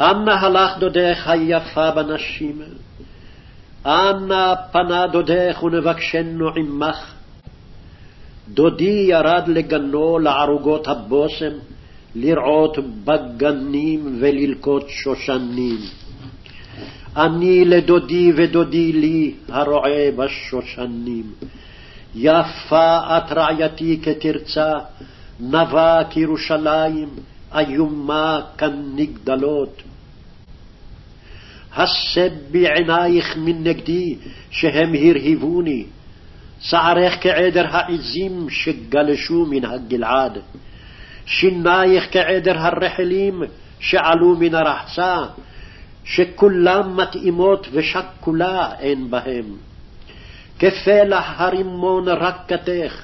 אנה הלך דודך היפה בנשים? אנה פנה דודך ונבקשנו עמך? דודי ירד לגנו לערוגות הבושם, לרעות בגנים וללקוט שושנים. אני לדודי ודודי לי, הרועה בשושנים. יפה את רעייתי כתרצה, נבה כירושלים, איומה כנגדלות. הסב בעינייך מנגדי, שהם הרהיבוני, שערך כעדר העזים שגלשו מן הגלעד, שינייך כעדר הרחלים שעלו מן הרחצה, שכולם מתאימות ושקולה אין בהם. כפלח הרימון רקתך,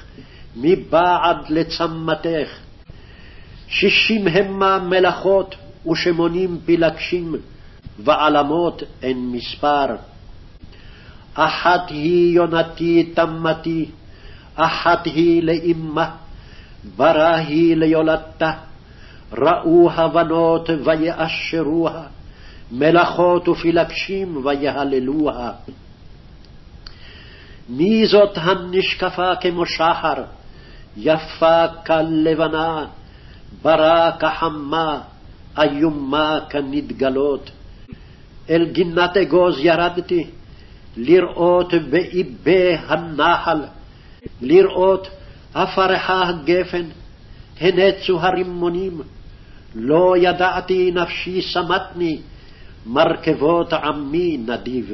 מבעד לצמתך. שישים המה מלאכות ושמונים פילגשים, ועלמות אין מספר. אחת היא יונתי תמתי, אחת היא לאמה, ברא היא ליולדתה. ראו הבנות ויאשרוה, מלאכות ופילגשים ויהללוה. מי זאת הנשקפה כמו שחר, יפה כלבנה, ברה כחמה, איומה כנדגלות. אל גינת אגוז ירדתי, לראות באיבי הנחל, לראות הפרחה הגפן, הנצו הרימונים, לא ידעתי נפשי סמתני, מרכבות עמי נדיב.